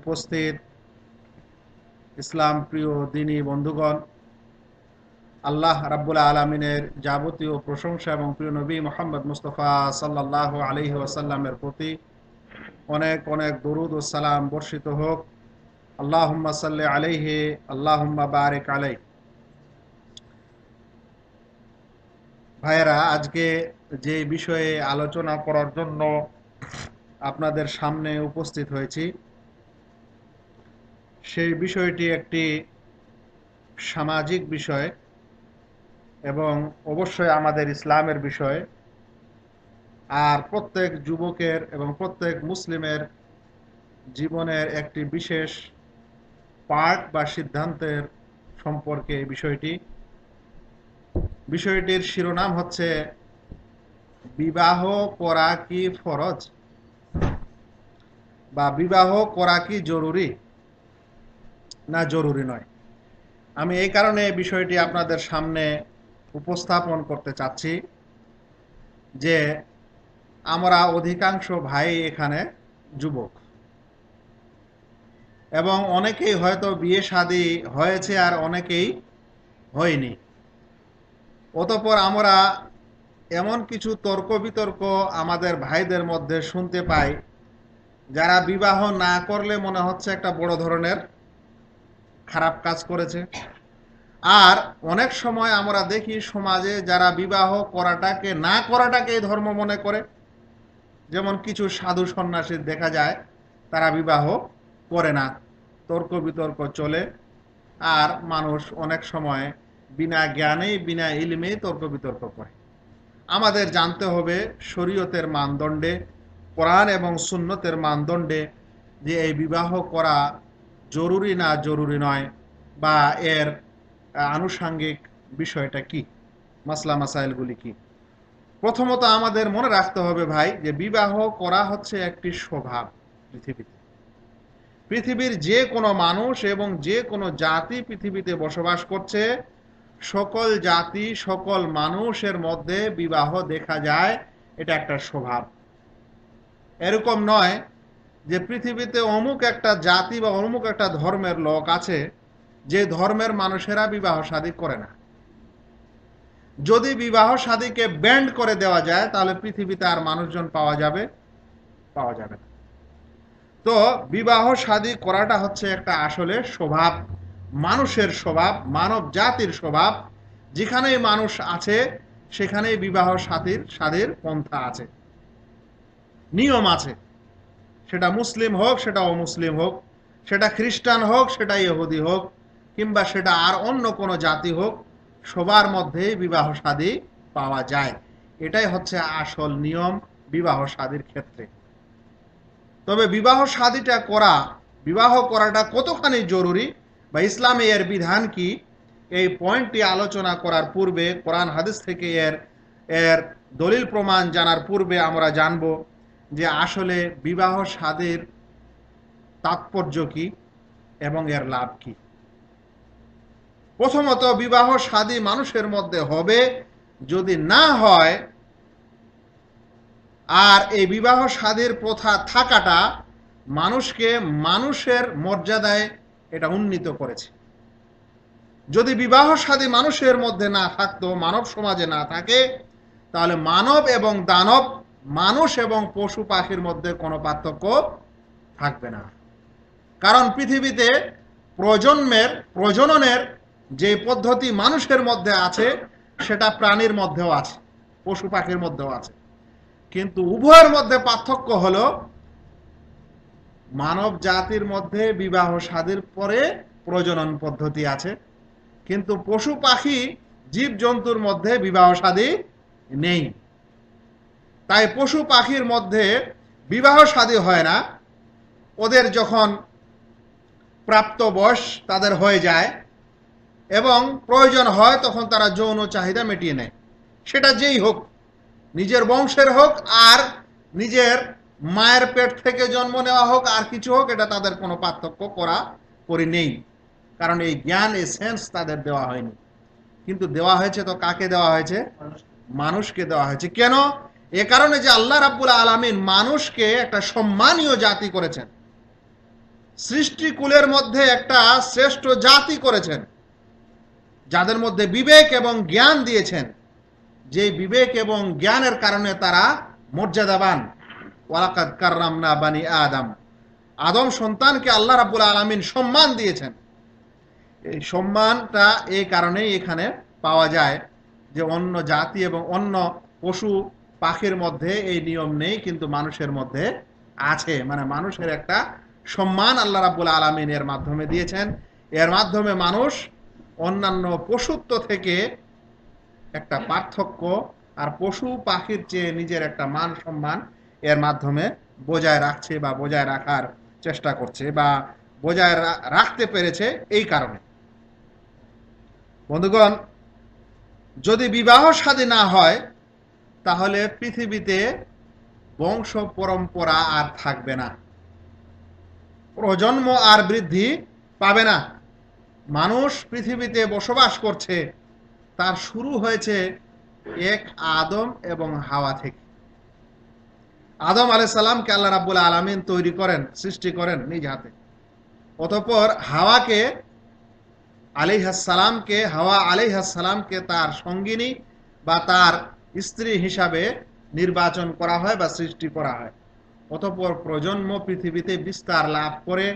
উপস্থিত ইসলাম প্রিয় দিনী বন্ধুগণ, আল্লাহ রাব্বুল আলমিনের যাবতীয় প্রশংসা এবং প্রিয় নবী মোহাম্মদ মুস্তফা সাল্লাহ আলহি ওয়াসাল্লামের প্রতি অনেক অনেক দরুদ ও সালাম বর্ষিত হোক। আল্লাহ সাল্লি আলাইহি আল্লাহ বারেক আলাই ভাইয়েরা, আজকে যে বিষয়ে আলোচনা করার জন্য আপনাদের সামনে উপস্থিত হয়েছি সেই বিষয়টি একটি সামাজিক বিষয় এবং অবশ্যই আমাদের ইসলামের বিষয়। আর প্রত্যেক যুবকের এবং প্রত্যেক মুসলিমের জীবনের একটি বিশেষ পার্ট বা সিদ্ধান্তের সম্পর্কে এই বিষয়টি। বিষয়টির শিরোনাম হচ্ছে, বিবাহ করা কি ফরজ? বা বিবাহ করা কি জরুরি? না জরুরি নয়। আমি এই কারণে এই বিষয়টি আপনাদের সামনে উপস্থাপন করতে চাচ্ছি যে আমরা অধিকাংশ ভাই এখানে যুবক। এবং অনেকেই হয়তো বিয়ে শাদী হয়েছে আর অনেকেই হয়নি। অতপর আমরা এমন কিছু তর্ক বিতর্ক আমাদের ভাইদের মধ্যে শুনতে পাই, যারা বিবাহ না করলে মনে হচ্ছে একটা বড় ধরনের খারাপ কাজ করেছে। আর অনেক সময় আমরা দেখি সমাজে যারা বিবাহ করাটাকে, না করাটাকে ধর্ম মনে করে। যেমন কিছু সাধু সন্ন্যাসীর দেখা যায়, তারা বিবাহ করে না, তর্ক বিতর্ক চলে। আর মানুষ অনেক সময় বিনা জ্ঞানেই, বিনা ইলমেই তর্ক বিতর্ক করে। আমাদের জানতে হবে শরীয়তের মানদণ্ডে, কোরআন এবং সুন্নতের মানদণ্ডে যে এই বিবাহ করা জরুরি না জরুরি নয়, বা এর আনুষাঙ্গিক বিষয়টা কি? মাসলা মাসাইলগুলি কি? প্রথমত আমাদের মনে রাখতে হবে ভাই, যে বিবাহ করা হচ্ছে একটি স্বভাব পৃথিবীতে। পৃথিবীর যে কোনো মানুষ এবং যে কোনো জাতি পৃথিবীতে বসবাস করছে, সকল জাতি, সকল মানুষের মধ্যে বিবাহ দেখা যায়, এটা একটা স্বভাব এরকম নয় যে পৃথিবীতে অমুক একটা জাতি বা অমুক একটা ধর্মের লোক আছে, যে ধর্মের মানুষেরা বিবাহ শাদী করে না। যদি বিবাহ শাদীকে ব্যান্ড করে দেওয়া যায়, তাহলে পৃথিবীতে আর মানুষজন পাওয়া যাবে পাওয়া যাবে না। তো বিবাহ শাদী করাটা হচ্ছে একটা আসলে স্বভাব, মানুষের স্বভাব, মানব জাতির স্বভাব। যেখানেই মানুষ আছে, সেখানেই বিবাহ সাথীর স্বাদের পন্থা আছে। নিয়ম আছে। সেটা মুসলিম হোক, সেটা অমুসলিম হোক, সেটা খ্রিস্টান হোক, সেটা ইহুদি হোক, কিংবা সেটা আর অন্য কোনো জাতি হোক, সবার মধ্যেই বিবাহ সাদী পাওয়া যায়। এটাই হচ্ছে আসল নিয়ম বিবাহ সাদীর ক্ষেত্রে। তবে বিবাহ সাদীটা করা, বিবাহ করাটা কতখানি জরুরি বা ইসলামে এর বিধান কি? এই পয়েন্টটি আলোচনা করার পূর্বে, কোরআন হাদিস থেকে এর এর দলিল প্রমাণ জানার পূর্বে আমরা জানব। যে আসলে বিবাহ স্বাদের তাৎপর্য কি এবং এর লাভ কি? প্রথমত, বিবাহ স্বাদী মানুষের মধ্যে হবে যদি না হয়, আর এই বিবাহ স্বাদের প্রথা থাকাটা মানুষকে মানুষের মর্যাদায় এটা উন্নীত করেছে। যদি বিবাহ স্বাদী মানুষের মধ্যে না থাকতো, মানব সমাজে না থাকে, তাহলে মানব এবং দানব মানুষ এবং পশু পাখির মধ্যে কোনো পার্থক্য থাকবে না। কারণ পৃথিবীতে প্রজন্মের, প্রজননের যে পদ্ধতি মানুষের মধ্যে আছে, সেটা প্রাণীর মধ্যেও আছে, পশু পাখির মধ্যেও আছে। কিন্তু উভয়ের মধ্যে পার্থক্য হলো, মানব জাতির মধ্যে বিবাহ স্বাদের পরে প্রজনন পদ্ধতি আছে, কিন্তু পশু পাখি জীব জন্তুর মধ্যে বিবাহ স্বাদী নেই। তাই পশু পাখির মধ্যে বিবাহ স্বাদী হয় না। ওদের যখন প্রাপ্ত বয়স তাদের হয়ে যায় এবং প্রয়োজন হয় তখন তারা যৌন চাহিদা মিটিয়ে নেয়। সেটা যেই হোক, নিজের বংশের হোক আর নিজের মায়ের পেট থেকে জন্ম নেওয়া হোক আর কিছু হোক, এটা তাদের কোনো পার্থক্য করা করি নেই। কারণ এই জ্ঞান, এই সেন্স তাদের দেওয়া হয়নি। কিন্তু দেওয়া হয়েছে তো কাকে দেওয়া হয়েছে? মানুষকে দেওয়া হয়েছে। কেন? এ কারণে যে আল্লাহ রাব্বুল আলমিন মানুষকে একটা সম্মানীয় জাতি করেছেন। সৃষ্টিকুলের মধ্যে একটা শ্রেষ্ঠ জাতি করেছেন। যাদের মধ্যে বিবেক এবং জ্ঞান দিয়েছেন। যে বিবেক এবং জ্ঞানের কারণে তারা মর্যাদাবান। ওয়ালাকাদ কাররামনা বানি আদম। আদম সন্তানকে আল্লাহ রাব্বুল আলামিন সম্মান দিয়েছেন। এই সম্মানটা এই কারণেই এখানে পাওয়া যায় যে অন্য জাতি এবং অন্য পশু পাখির মধ্যে এই নিয়ম নেই, কিন্তু মানুষের মধ্যে আছে। মানে মানুষের একটা সম্মান আল্লাহ রাব্বুল আলামিন এর মাধ্যমে দিয়েছেন। এর মাধ্যমে মানুষ অন্যান্য পশুত্ব থেকে একটা পার্থক্য আর পশু পাখির চেয়ে নিজের একটা মান সম্মান এর মাধ্যমে বজায় রাখছে বা বজায় রাখার চেষ্টা করছে বা বজায় রাখতে পেরেছে এই কারণে। বন্ধুগণ, যদি বিবাহ শাদী না হয় তাহলে পৃথিবীতে বংশ পরম্পরা আর থাকবে না। প্রজন্ম আর বৃদ্ধি পাবে না। মানুষ পৃথিবীতে বসবাস করছে। তার শুরু হয়েছে এক আদম এবং হাওয়া থেকে। আদম আলাই সালামকে আল্লাহ রাব্বুল আলমিন তৈরি করেন, সৃষ্টি করেন নিজ হাতে। অতঃপর হাওয়াকে আলিহাসালামকে হাওয়া আলিহাসালামকে তার সঙ্গিনী বা তার স্ত্রী হিসাবে নির্বাচন করা হয় বা সৃষ্টি করা হয়। অতঃপর প্রজন্ম পৃথিবীতে বিস্তার লাভ করে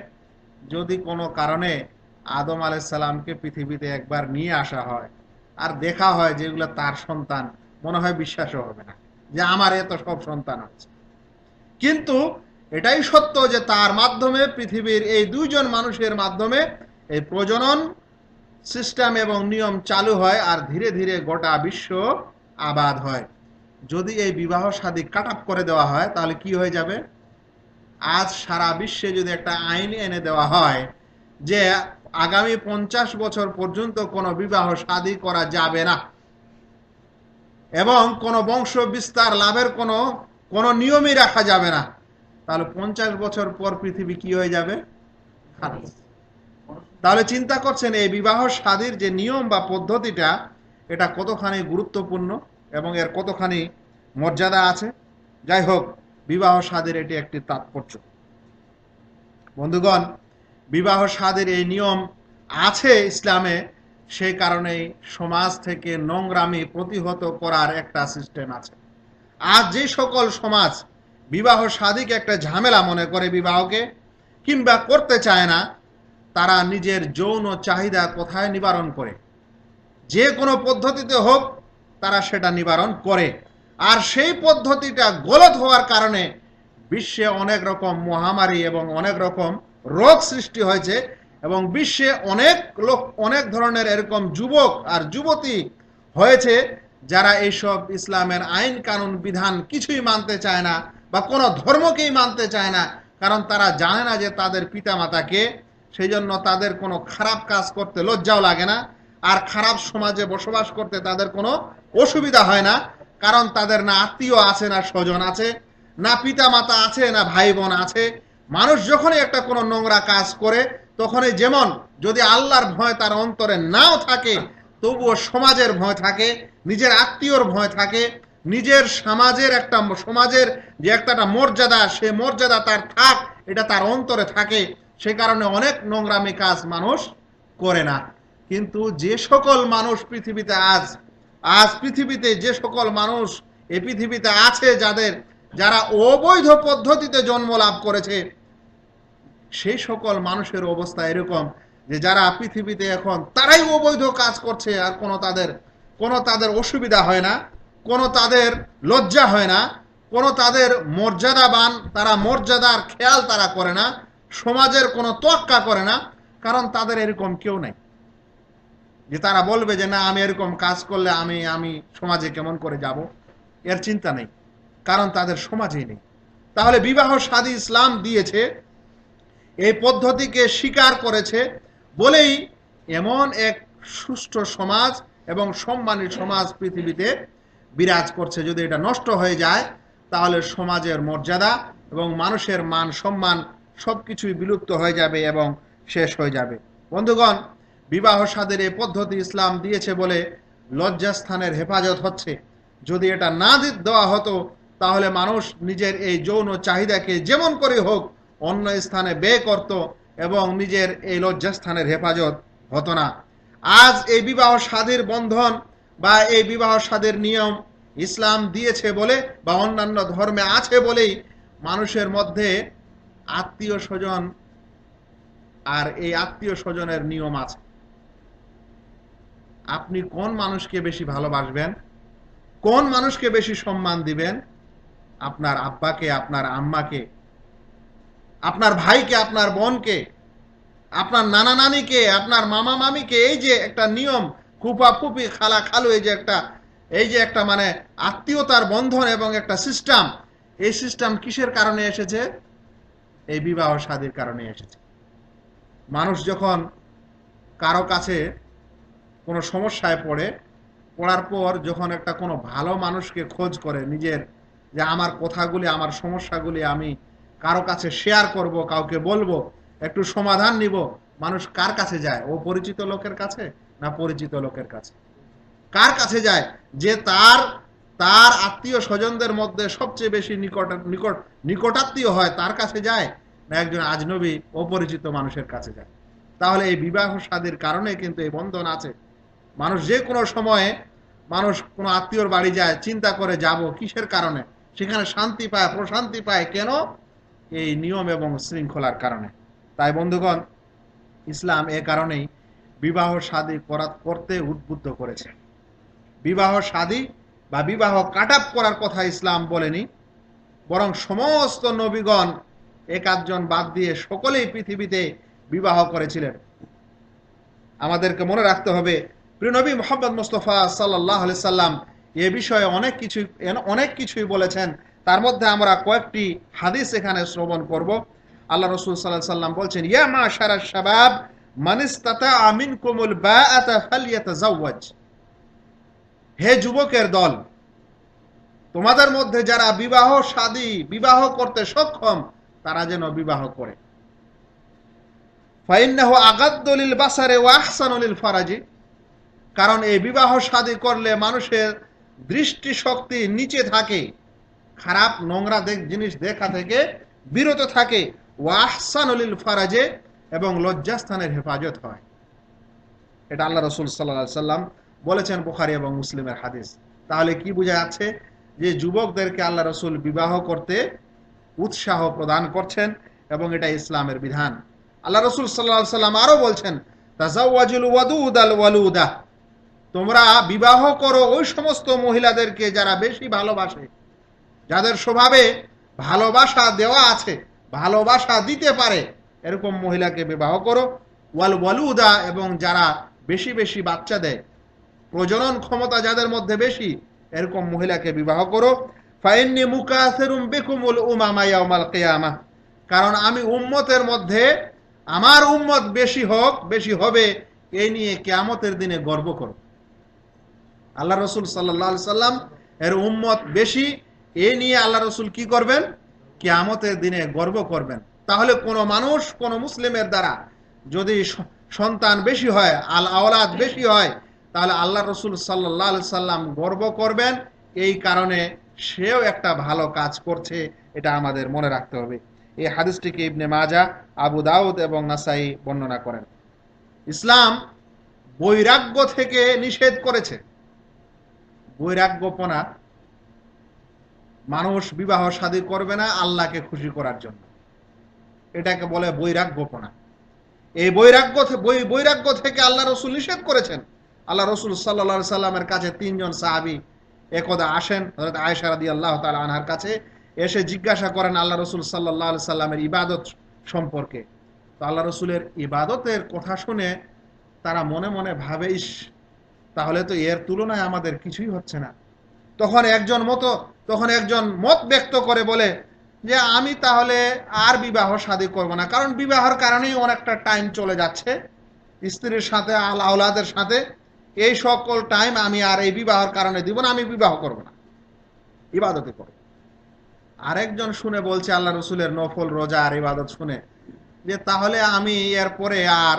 যদি কোনো কারণে আদম আলাইসাল্লামকে পৃথিবীতে একবার নিয়ে আসা হয় আর দেখা হয় যেগুলো তার সন্তান, মনে হয় বিশ্বাসও হবে না যে আমার এত সব সন্তান আছে। কিন্তু এটাই সত্য যে তার মাধ্যমে পৃথিবীর এই দুইজন মানুষের মাধ্যমে এই প্রজনন সিস্টেম এবং নিয়ম চালু হয় আর ধীরে ধীরে গোটা বিশ্ব আবাদ হয়। যদি এই বিবাহ শাদী কাট করে দেওয়া হয়, তাহলে কি হয়ে যাবে? আজ সারা বিশ্বে যদি একটা আইন এনে দেওয়া হয় যে আগামী পঞ্চাশ বছর পর্যন্ত কোনো বিবাহ শাদী করা যাবে না এবং কোনো বংশ বিস্তার লাভের কোনো কোনো নিয়মই রাখা যাবে না, তাহলে পঞ্চাশ বছর পর পৃথিবী কি হয়ে যাবে? তাহলে চিন্তা করছেন এই বিবাহ শাদীর যে নিয়ম বা পদ্ধতিটা এটা কতখানি গুরুত্বপূর্ণ এবং এর কতখানি মর্যাদা আছে? যাই হোক, বিবাহ স্বাদের এটি একটি তাৎপর্য। বন্ধুগণ, বিবাহ স্বাদের এই নিয়ম আছে ইসলামে, সেই কারণেই সমাজ থেকে নোংরামি প্রতিহত করার একটা সিস্টেম আছে। আজ যে সকল সমাজ বিবাহ স্বাদীকে একটা ঝামেলা মনে করে বিবাহকে, কিংবা করতে চায় না, তারা নিজের যৌন চাহিদা কোথায় নিবারণ করে? যে কোনো পদ্ধতিতে হোক, তারা সেটা নিবারণ করে। আর সেই পদ্ধতিটা গলত হওয়ার কারণে বিশ্বে অনেক রকম মহামারী এবং অনেক রকম রোগ সৃষ্টি হয়েছে এবং বিশ্বে অনেক লোক, অনেক ধরনের এরকম যুবক আর যুবতী হয়েছে যারা এইসব ইসলামের আইন কানুন বিধান কিছুই মানতে চায় না বা কোনো ধর্মকেই মানতে চায় না, কারণ তারা জানে না যে তাদের পিতামাতাকে। সেই জন্য তাদের কোনো খারাপ কাজ করতে লজ্জাও লাগে না। আর খারাপ সমাজে বসবাস করতে তাদের কোনো অসুবিধা হয় না, কারণ তাদের না আত্মীয় আছে, না স্বজন আছে, না পিতা মাতা আছে, না ভাই বোন আছে। মানুষ যখনই একটা কোনো নোংরা কাজ করে, তখনই যেমন যদি আল্লাহর ভয় তার অন্তরে নাও থাকে, তবুও সমাজের ভয় থাকে, নিজের আত্মীয়র ভয় থাকে, নিজের সমাজের একটা সমাজের যে একটা মর্যাদা, সে মর্যাদা তার থাক, এটা তার অন্তরে থাকে, সে কারণে অনেক নোংরামি কাজ মানুষ করে না। কিন্তু যে সকল মানুষ পৃথিবীতে আজ আজ পৃথিবীতে যে সকল মানুষ এই পৃথিবীতে আছে যাদের, যারা অবৈধ পদ্ধতিতে জন্ম লাভ করেছে, সেই সকল মানুষের অবস্থা এরকম যে যারা পৃথিবীতে এখন তারাই অবৈধ কাজ করছে আর কোনো তাদের কোনো তাদের অসুবিধা হয় না, কোনো তাদের লজ্জা হয় না, কোনো তাদের মর্যাদাবান, তারা মর্যাদার খেয়াল তারা করে না, সমাজের কোনো তোয়াক্কা করে না, কারণ তাদের এরকম কেউ নেই। যে তারা বলবে যে, না, আমি এরকম কাজ করলে আমি আমি সমাজে কেমন করে যাব? এর চিন্তা নেই, কারণ তাদের সমাজেই নেই। তাহলে বিবাহ সাদী ইসলাম দিয়েছে, এই পদ্ধতিকে স্বীকার করেছে বলেই এমন এক সুষ্ঠু সমাজ এবং সম্মানী সমাজ পৃথিবীতে বিরাজ করছে। যদি এটা নষ্ট হয়ে যায়, তাহলে সমাজের মর্যাদা এবং মানুষের মান সম্মান সব কিছুই বিলুপ্ত হয়ে যাবে এবং শেষ হয়ে যাবে। বন্ধুগণ বিবাহ সাদের এই পদ্ধতি ইসলাম দিয়েছে বলে লজ্জাস্থানের হেফাজত হচ্ছে। যদি এটা না দেওয়া হতো, তাহলে মানুষ নিজের এই যৌন চাহিদাকে যেমন করে হোক, অন্য স্থানে ব্যয় করত এবং নিজের এই লজ্জাস্থানের হেফাজত হতো না। আজ এই বিবাহ স্বাদের বন্ধন বা এই বিবাহ স্বাদের নিয়ম ইসলাম দিয়েছে বলে বা অন্যান্য ধর্মে আছে বলেই মানুষের মধ্যে আত্মীয় স্বজন আর এই আত্মীয় স্বজনের নিয়ম আছে। আপনি কোন মানুষকে বেশি ভালোবাসবেন? কোন মানুষকে বেশি সম্মান দিবেন? আপনার আব্বাকে, আপনার আম্মাকে, আপনার ভাইকে, আপনার বোনকে, আপনার নানা নানিকে, আপনার মামা মামিকে, এই যে একটা নিয়ম ফুপা ফুপি খালা খালু, এই যে একটা, এই যে একটা মানে আত্মীয়তার বন্ধন এবং একটা সিস্টেম এই সিস্টেম কিসের কারণে এসেছে? এই বিবাহ সাদীর কারণে এসেছে। মানুষ যখন কারও কাছে কোনো সমস্যায় পড়ে, পড়ার পর যখন একটা কোনো ভালো মানুষকে খোঁজ করে নিজের যে আমার কথাগুলি, আমার সমস্যাগুলি আমি কারও কাছে শেয়ার করব, কাউকে বলব, একটু সমাধান নিব, মানুষ কার কাছে যায়? ও পরিচিত লোকের কাছে না পরিচিত লোকের কাছে? কার কাছে যায়? যে তার তার আত্মীয় স্বজনদের মধ্যে সবচেয়ে বেশি নিকট নিকট, নিকটাত্মীয় হয়, তার কাছে যায় না একজন আজনবী, অপরিচিত মানুষের কাছে যায়? তাহলে এই বিবাহ সাদীর কারণে কিন্তু এই বন্ধন আছে। মানুষ যে কোনো সময়ে মানুষ কোনো আত্মীয়র বাড়ি যায়, চিন্তা করে যাব, কিসের কারণে? সেখানে শান্তি পায়, প্রশান্তি পায়, কেন? এই নিয়ম এবং শৃঙ্খলার কারণে। তাই বন্ধুগণ, ইসলাম এ কারণেই বিবাহ শাদী করা করতে উদ্বুদ্ধ করেছে। বিবাহ শাদী বা বিবাহ কাটাপ করার কথা ইসলাম বলেনি, বরং সমস্ত নবীগণ এক আধজন বাদ দিয়ে সকলেই পৃথিবীতে বিবাহ করেছিলেন। আমাদেরকে মনে রাখতে হবে প্রিয় নবী মোহাম্মদ মুস্তফা সাল্লাহ সাল্লাম এ বিষয়ে অনেক কিছু, অনেক কিছুই বলেছেন। তার মধ্যে আমরা কয়েকটি হাদিস এখানে শ্রবণ করব। আল্লাহ রসুল সাল্লাহ সাল্লাম বলছেন, ইয়া মা সারা শাবাব আমিন কুমুল হে যুবকের দল, তোমাদের মধ্যে যারা বিবাহ শাদী বিবাহ করতে সক্ষম, তারা যেন বিবাহ করে। ফাইন্নাহু আগাদ্দলিল বাসারে ওয়া আহসানুলিল ফারাজি। কারণ এই বিবাহ শাদী করলে মানুষের দৃষ্টি শক্তি নিচে থাকে, খারাপ নোংরা জিনিস দেখা থেকে বিরত থাকে। ওয়াহসানুলিল ফারাজে এবং লজ্জাস্থানের হেফাজত হয়। এটা আল্লাহ রসুল সাল্লা সাল্লাম বলেছেন বুখারি এবং মুসলিমের হাদিস। তাহলে কি বোঝা যাচ্ছে যে যুবকদেরকে আল্লাহ রসুল বিবাহ করতে উৎসাহ প্রদান করছেন এবং এটা ইসলামের বিধান। আল্লাহ রসুল সাল্লাহ সাল্লাম আরও বলছেন, তাজাওয়াজুল ওয়াদুদ আল ওয়ালুদা। তোমরা বিবাহ করো ওই সমস্ত মহিলাদেরকে যারা বেশি ভালোবাসে, যাদের স্বভাবে ভালোবাসা দেওয়া আছে, ভালোবাসা দিতে পারে, এরকম মহিলাকে বিবাহ করো। ওয়াল ওয়ালুদা, এবং যারা বেশি বেশি বাচ্চা দেয়, প্রজনন ক্ষমতা যাদের মধ্যে বেশি, এরকম মহিলাকে বিবাহ করো। ফাইন্নি মুকাসেরুম বেকুমুল উমামা ইয়াউমাল কিয়ামা কারণ আমি উম্মতের মধ্যে আমার উম্মত বেশি হোক, বেশি হবে এই নিয়ে কেয়ামতের দিনে গর্ব করো। আল্লাহ রসুল সাল্লাহ সাল্লাম এর উম্মত বেশি। এ নিয়ে আল্লাহ রসুল কি করবেন? কেয়ামতের দিনে গর্ব করবেন। তাহলে কোনো মানুষ কোনো মুসলিমের দ্বারা যদি সন্তান বেশি হয়, আল আওলাদ বেশি হয়, তাহলে আল্লাহ রসুল সাল্লাহ সাল্লাম গর্ব করবেন। এই কারণে সেও একটা ভালো কাজ করছে, এটা আমাদের মনে রাখতে হবে। এই হাদিসটিকে ইবনে মাজা আবু দাউদ এবং নাসাই বর্ণনা করেন। ইসলাম বৈরাগ্য থেকে নিষেধ করেছে। বৈরাগ্যপনা মানুষ বিবাহ শাদী করবে না আল্লাহকে খুশি করার জন্য। এটাকে বলে বৈরাগ্যপনা। এই বৈরাগ্য বৈরাগ্য থেকে আল্লাহ রসুল নিষেধ করেছেন। আল্লাহ রসুল সাল্লা সাল্লামের কাছে তিনজন সাহাবি একদা আসেন আয়সারাদি আল্লাহ তালা আনহার কাছে, এসে জিজ্ঞাসা করেন আল্লাহ রসুল সাল্লাহ সাল্লামের ইবাদত সম্পর্কে। তো আল্লাহ রসুলের ইবাদতের কথা শুনে তারা মনে মনে ভাবে, ইস তাহলে তো এর তুলনায় আমাদের কিছুই হচ্ছে না। তখন একজন মতো, তখন একজন মত ব্যক্ত করে বলে যে, আমি তাহলে আর বিবাহ শাদী করব না। কারণ বিবাহের কারণেই অনেকটা টাইম চলে যাচ্ছে। স্ত্রীর সাথে, আল আওলাদের সাথে এই সকল টাইম আমি আর এই বিবাহের কারণে দিব না, আমি বিবাহ করব না। ইবাদতে করব। আরেকজন শুনে বলছে, আল্লাহ রসুলের নফল রোজা আর ইবাদত শুনে যে, তাহলে আমি এরপরে আর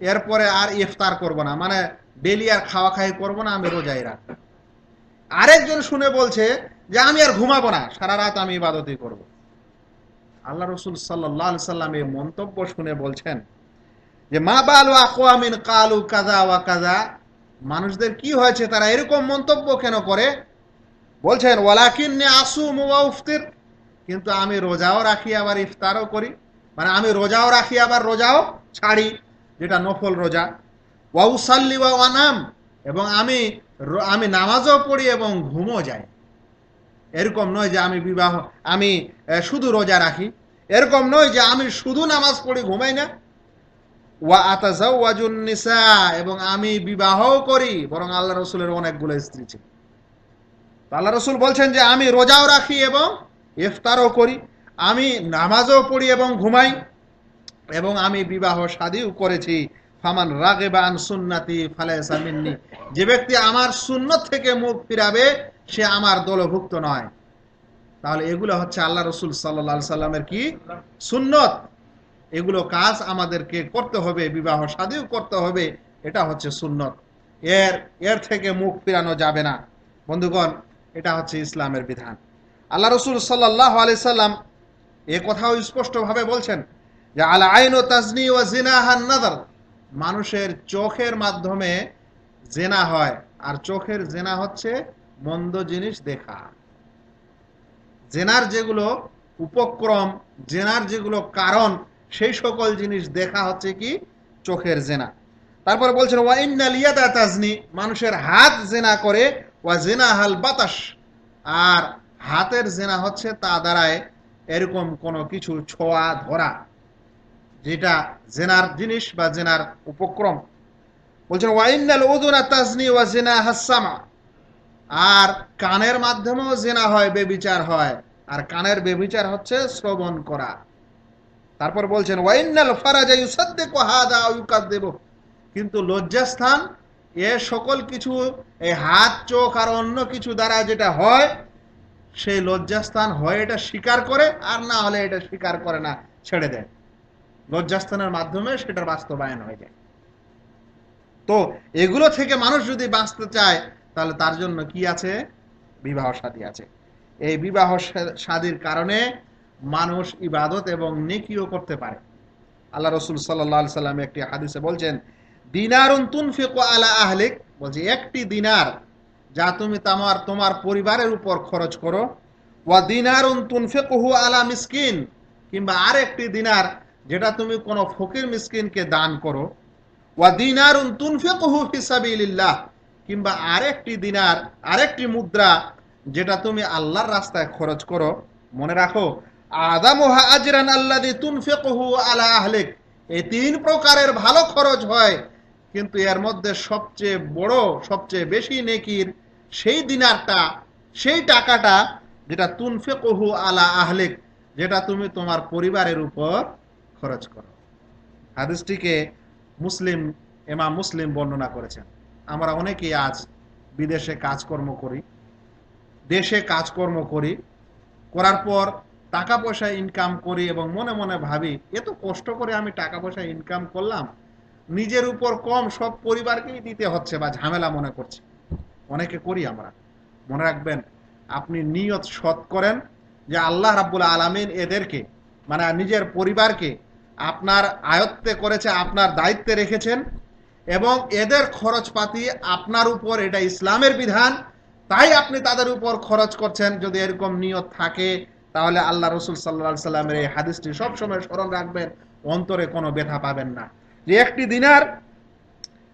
এরপরে আর ইফতার করব না। মানে ডেলি আর খাওয়া খাই করব না, আমি রোজাই রাখব আরেকজন শুনে বলছে যে, আমি আর ঘুমাবো না, সারা রাত আমি ইবাদতই করব। আল্লাহ রসুল সাল্লাহ সাল্লাম এই মন্তব্য শুনে বলছেন যে, মা বালু আকোয়ামিন কালু কাজা ওয়া কাজা মানুষদের কি হয়েছে? তারা এরকম মন্তব্য কেন করে? বলছেন ওয়ালাকিন আসু মুবা উফতির। কিন্তু আমি রোজাও রাখি, আবার ইফতারও করি। মানে আমি রোজাও রাখি, আবার রোজাও ছাড়ি, যেটা নফল রোজা। ওয়াউসাল্লি ওয়া ওয়ানাম এবং আমি আমি নামাজও পড়ি এবং ঘুমও যাই। এরকম নয় যে আমি বিবাহ, আমি শুধু রোজা রাখি। এরকম নয় যে আমি শুধু নামাজ পড়ি, ঘুমাই না। ওয়া আতাজাওয়াজুন নিসা, এবং আমি বিবাহও করি, বরং আল্লাহ রসুলের অনেকগুলো স্ত্রী ছিল। আল্লাহ রসুল বলছেন যে আমি রোজাও রাখি এবং ইফতারও করি, আমি নামাজও পড়ি এবং ঘুমাই, এবং আমি বিবাহ শাদিও করেছি। ফামান রাগেবান সুন্নাতি ফালেসা মিন্নি। যে ব্যক্তি আমার সুন্নত থেকে মুখ ফিরাবে, সে আমার দলভুক্ত নয়। তাহলে এগুলো হচ্ছে আল্লাহ রসুল সাল্লা সাল্লামের কি? সুন্নত। এগুলো কাজ আমাদেরকে করতে হবে, বিবাহ শাদিও করতে হবে, এটা হচ্ছে সুন্নত। এর এর থেকে মুখ ফিরানো যাবে না। বন্ধুগণ, এটা হচ্ছে ইসলামের বিধান। আল্লাহ রসুল সাল্লাহ আলি সাল্লাম এ কথাও স্পষ্টভাবে বলছেন যে আলা আইন ও তাজনি ও জিনাহান নাদার মানুষের চোখের মাধ্যমে জেনা হয়। আর চোখের জেনা হচ্ছে মন্দ জিনিস দেখা। জেনার যেগুলো উপক্রম, জেনার যেগুলো কারণ, সেই সকল জিনিস দেখা হচ্ছে কি? চোখের জেনা। তারপর বলছেন ওয়াইন্না লিয়াদা তাজনি মানুষের হাত জেনা করে, ওয়া জেনা হাল বাতাস আর হাতের জেনা হচ্ছে তা দ্বারায় এরকম কোনো কিছু ছোঁয়া ধরা। যেটা জেনার জিনিস বা জেনার উপক্রম। বলছেন ওয়াইনাল ওদুনা তাজনি ওয়া জেনা হাসামা আর কানের মাধ্যমেও জেনা হয়, বেবিচার হয়। আর কানের বেবিচার হচ্ছে শ্রবণ করা। তারপর বলছেন, ওয়াইন্নাল ফারাজা ইউসাদ্দিকু হাদা ইউকাদ্দিব। কিন্তু লজ্জাস্থান, এ সকল কিছু, এই হাত, চোখ আর অন্য কিছু দ্বারা যেটা হয়, সেই লজ্জাস্থান হয় এটা স্বীকার করে, আর না হলে এটা স্বীকার করে না, ছেড়ে দেয়। লজ্জাস্থানের মাধ্যমে সেটার বাস্তবায়ন হয়ে যায়। তো এগুলো থেকে মানুষ যদি বাঁচতে চায়, তাহলে তার জন্য কি আছে? বিবাহ সাদী আছে। এই বিবাহ সাদীর কারণে মানুষ ইবাদত এবং নেকিও করতে পারে। আল্লাহ রসুল সাল্লাহ সাল্লাম একটি হাদিসে বলছেন, দিনারুন তুনফিকু আলা আহলিক বলছে, একটি দিনার যা তুমি তোমার তোমার পরিবারের উপর খরচ করো। ওয়া দিনারুন তুনফিকুহু আলা মিসকিন কিংবা আরেকটি দিনার যেটা তুমি কোনো ফকির মিসকিনকে দান করো, ওয়া দিনারুন তুনফিকুহু ফি সাবিলিল্লাহ, কিংবা আরেকটি দিনার, আরেকটি মুদ্রা যেটা তুমি আল্লাহর রাস্তায় খরচ করো, মনে রাখো, আদামুহা আজরান আল্লাদি তুনফিকুহু আলা আহলিক, এই তিন প্রকারের ভালো খরচ হয়, কিন্তু এর মধ্যে সবচেয়ে বড়, সবচেয়ে বেশি নেকির সেই দিনারটা, সেই টাকাটা যেটা তুনফিকুহু আলা আহলিক, যেটা তুমি তোমার পরিবারের উপর খরচ করো। হাদিসটিকে মুসলিম এমা মুসলিম বর্ণনা করেছেন। আমরা অনেকেই আজ বিদেশে কাজকর্ম করি, দেশে কাজকর্ম করি, করার পর টাকা পয়সা ইনকাম করি এবং মনে মনে ভাবি এত কষ্ট করে আমি টাকা পয়সা ইনকাম করলাম, নিজের উপর কম সব পরিবারকেই দিতে হচ্ছে বা ঝামেলা মনে করছে। অনেকে করি আমরা। মনে রাখবেন, আপনি নিয়ত সৎ করেন যে আল্লাহ রাব্বুল আলমিন এদেরকে মানে নিজের পরিবারকে আপনার আয়ত্তে করেছে, আপনার দায়িত্বে রেখেছেন, এবং এদের খরচপাতি আপনার উপর, এটা ইসলামের বিধান, তাই আপনি তাদের উপর খরচ করছেন। যদি এরকম নিয়ত থাকে, তাহলে আল্লাহ রসুল সাল্লা সাল্লামের এই হাদিসটি সবসময় স্মরণ রাখবেন, অন্তরে কোনো ব্যথা পাবেন না। যে একটি দিনার,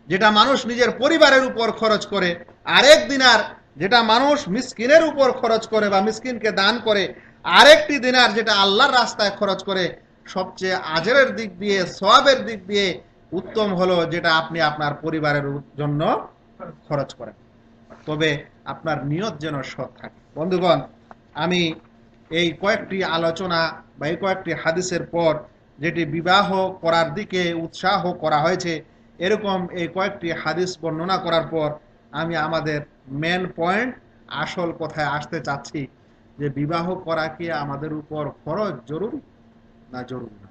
যেটা মানুষ নিজের পরিবারের উপর খরচ করে, আরেক দিনার, যেটা মানুষ মিসকিনের উপর খরচ করে বা মিসকিনকে দান করে, আরেকটি দিনার যেটা আল্লাহর রাস্তায় খরচ করে সবচেয়ে আজরের দিক দিয়ে সবাবের দিক দিয়ে উত্তম হলো যেটা আপনি আপনার পরিবারের জন্য খরচ করেন। তবে আপনার নিয়ত যেন সৎ থাকে। বন্ধুগণ, আমি এই কয়েকটি আলোচনা বা এই কয়েকটি হাদিসের পর যেটি বিবাহ করার দিকে উৎসাহ করা হয়েছে, এরকম এই কয়েকটি হাদিস বর্ণনা করার পর আমি আমাদের মেন পয়েন্ট আসল কথায় আসতে চাচ্ছি যে বিবাহ করা কি আমাদের উপর ফরজ, জরুরি? না, জরুরি না।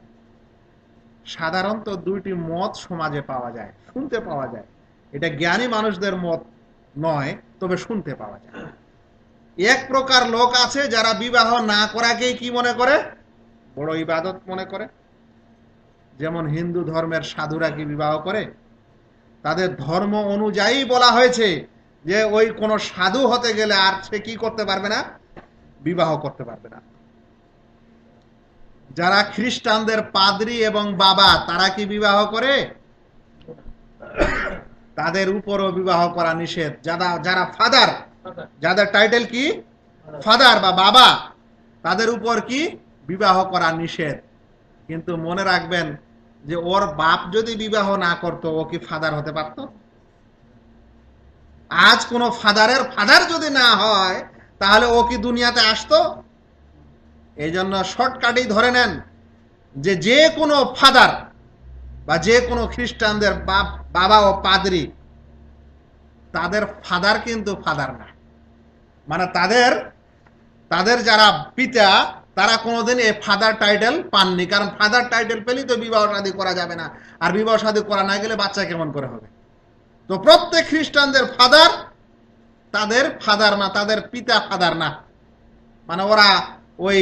সাধারণত দুইটি মত সমাজে পাওয়া যায়, শুনতে পাওয়া যায়। এটা জ্ঞানী মানুষদের মত নয়, তবে শুনতে পাওয়া যায়। এক প্রকার লোক আছে যারা বিবাহ না করাকেই কি মনে করে? বড় ইবাদত মনে করে। যেমন হিন্দু ধর্মের সাধুরা কি বিবাহ করে? তাদের ধর্ম অনুযায়ী বলা হয়েছে যে ওই কোনো সাধু হতে গেলে আর সে কি করতে পারবে না? বিবাহ করতে পারবে না। যারা খ্রিস্টানদের পাদ্রি এবং বাবা, তারা কি বিবাহ করে? তাদের উপরও বিবাহ করা নিষেধ। যারা যারা ফাদার যাদের টাইটেল কি? ফাদার বা বাবা, তাদের উপর কি? বিবাহ করা নিষেধ। কিন্তু মনে রাখবেন যে ওর বাপ যদি বিবাহ না করতো, ও কি ফাদার হতে পারত? আজ কোনো ফাদারের ফাদার যদি না হয়, তাহলে ও কি দুনিয়াতে আসতো? এই জন্য শর্টকাটেই ধরে নেন যে যে কোনো ফাদার বা যে কোনো খ্রিস্টানদের বাপ, বাবা ও পাদরি, তাদের ফাদার কিন্তু ফাদার না। মানে তাদের তাদের যারা পিতা, তারা কোনোদিন এই ফাদার টাইটেল পাননি। কারণ ফাদার টাইটেল পেলেই তো বিবাহ শাদী করা যাবে না। আর বিবাহ শাদী করা না গেলে বাচ্চা কেমন করে হবে? তো প্রত্যেক খ্রিস্টানদের ফাদার, তাদের ফাদার না, তাদের পিতা ফাদার না। মানে ওরা ওই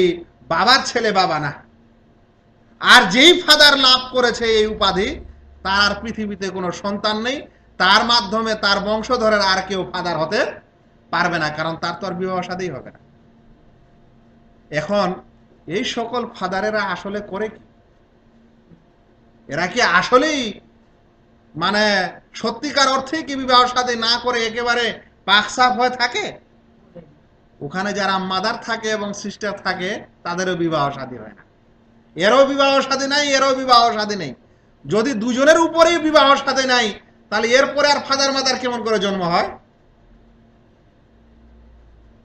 বাবার ছেলে বাবা না। আর যেই ফাদার লাভ করেছে এই উপাধি, তার পৃথিবীতে কোনো সন্তান নেই। তার মাধ্যমে তার বংশধরের আর কেউ ফাদার হতে পারবে না, কারণ তার তো আর বিবাহ সাদেই হবে না। এখন এই সকল ফাদারেরা আসলে করে কি? এরা কি আসলেই মানে সত্যিকার অর্থে কি বিবাহ সাদী না করে একেবারে পাকসাফ হয়ে থাকে? ওখানে যারা মাদার থাকে এবং সিস্টার থাকে, তাদেরও বিবাহ সাদী হয় না। এরও বিবাহ সাদী নাই, এরও বিবাহ সাদী নেই। যদি দুজনের উপরেই বিবাহ সাদী নাই, তাহলে এরপরে আর ফাদার মাদার কেমন করে জন্ম হয়?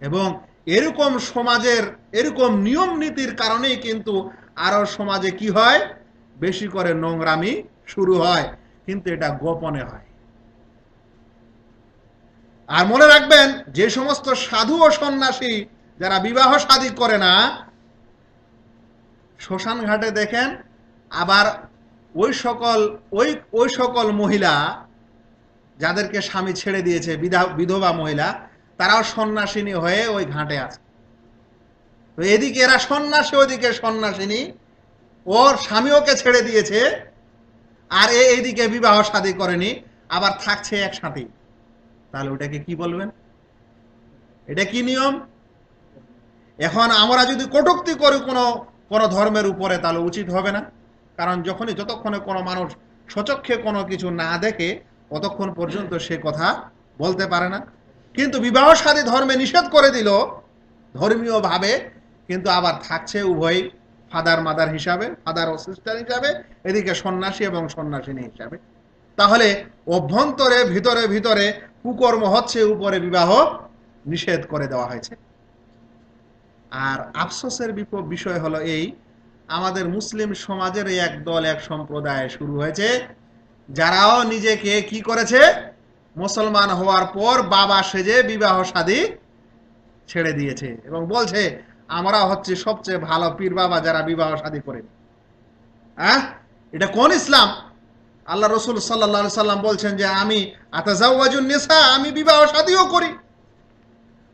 এবং এরকম সমাজের, এরকম নিয়ম নীতির কারণেই কিন্তু আরও সমাজে কি হয়? বেশি করে নোংরামি শুরু হয়। কিন্তু এটা গোপনে হয়। আর মনে রাখবেন, যে সমস্ত সাধু ও সন্ন্যাসী যারা বিবাহ শাদী করে না, শ্মশান ঘাটে দেখেন, আবার ওই সকল, ওই ওই সকল মহিলা যাদেরকে স্বামী ছেড়ে দিয়েছে বিধবা মহিলা, তারাও সন্ন্যাসিনী হয়ে ওই ঘাটে আছে। তো এদিকে এরা সন্ন্যাসী ওদিকে সন্ন্যাসিনী, ওর স্বামী ওকে ছেড়ে দিয়েছে, আর এ এইদিকে বিবাহ শাদী করেনি, আবার থাকছে একসাথেই। তাহলে ওটাকে কি বলবেন? এটা কি নিয়ম? এখন আমরা যদি কটুক্তি করি কোনো কোনো ধর্মের উপরে, তাহলে উচিত হবে না। কারণ যখনই যতক্ষণে কোনো মানুষ সচক্ষে কোনো কিছু না দেখে, ততক্ষণ পর্যন্ত সে কথা বলতে পারে না। কিন্তু বিবাহ সাদী ধর্মে নিষেধ করে দিল ধর্মীয় ভাবে কিন্তু আবার থাকছে উভয় ফাদার মাদার হিসাবে ফাদার ও সিস্টার হিসাবে, এদিকে সন্ন্যাসী এবং সন্ন্যাসিনী হিসাবে। তাহলে অভ্যন্তরে, ভিতরে ভিতরে কুকর্ম হচ্ছে উপরে বিবাহ নিষেধ করে দেওয়া হয়েছে। আর আফসোসের বিষয় হলো এই, আমাদের মুসলিম সমাজের এক দল, এক সম্প্রদায় শুরু হয়েছে। যারাও নিজেকে কি করেছে? মুসলমান হওয়ার পর বাবা সেজে বিবাহ সাদী ছেড়ে দিয়েছে এবং বলছে, আমরা হচ্ছে সবচেয়ে ভালো পীর বাবা যারা বিবাহ সাদী করে হ্যাঁ এটা কোন ইসলাম? আল্লাহ রসুল সাল্লা সাল্লাম বলছেন যে আমি আতাজাউজুন নেশা আমি বিবাহ সাদীও করি।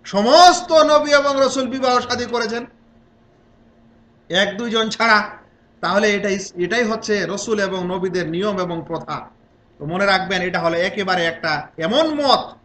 সমস্ত নবী এবং রসুল বিবাহ সাদী করেছেন। এক দুইজন ছাড়া। তাহলে এটাই এটাই হচ্ছে রসুল এবং নবীদের নিয়ম এবং প্রথা। তো মনে রাখবেন, এটা হলো একেবারে একটা এমন মত